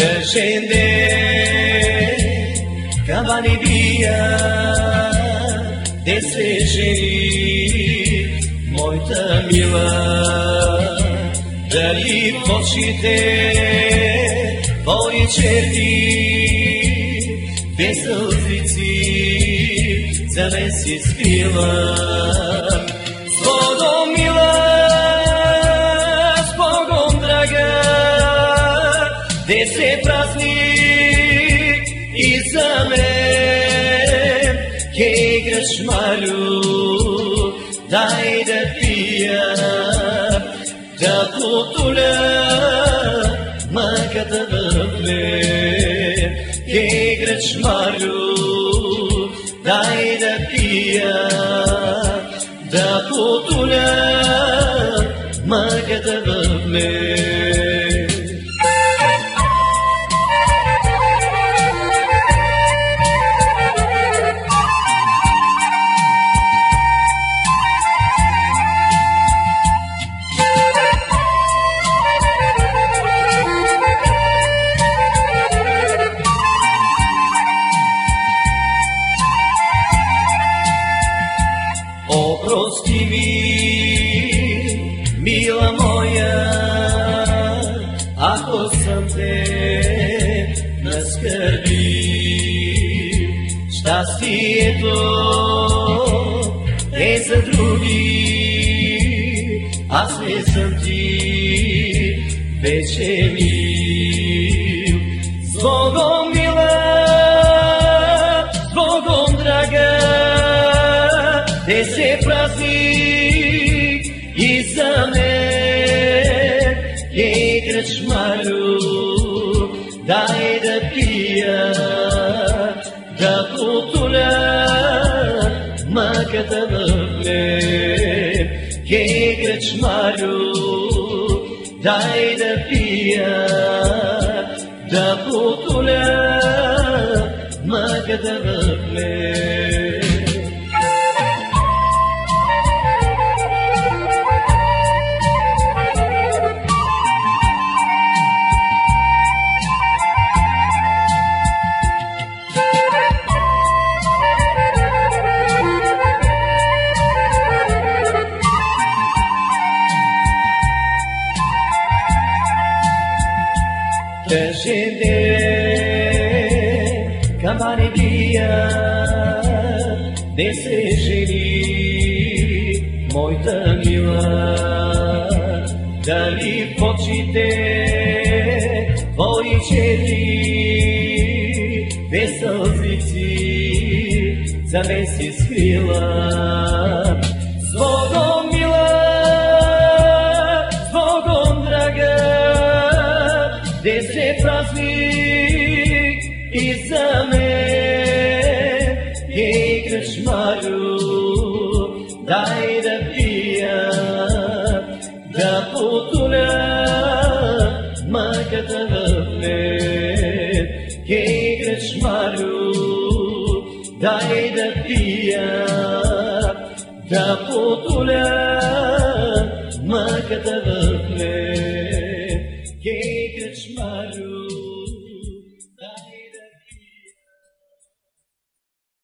scende cavani via desvešeni moita mila дали в очите твои без сълзици за мен си де се празник и за мен. Ке грешмалю дай да пия да потуля мъката в мен ке грешмалю дай да пия да потуля мъката Опрости ми, мила моя, ако съм те наскърбил. Щастието е за други, аз не съм ти вече мил. С Богом мила, и за мен е кръчмарю, дай да пия, да потуля мъката в мен. Е кръчмарю, дай да пия, да потуля мъката в мен. Scende campane via de se ženi moita mila dali počite tvoji čeri bez sълзици za мен си скрила с se trafik izame hegrish maru daire bia da putula magatavne hegrish maru daire bia da ida pia da putula magatavne hegrish Krishna Rupa.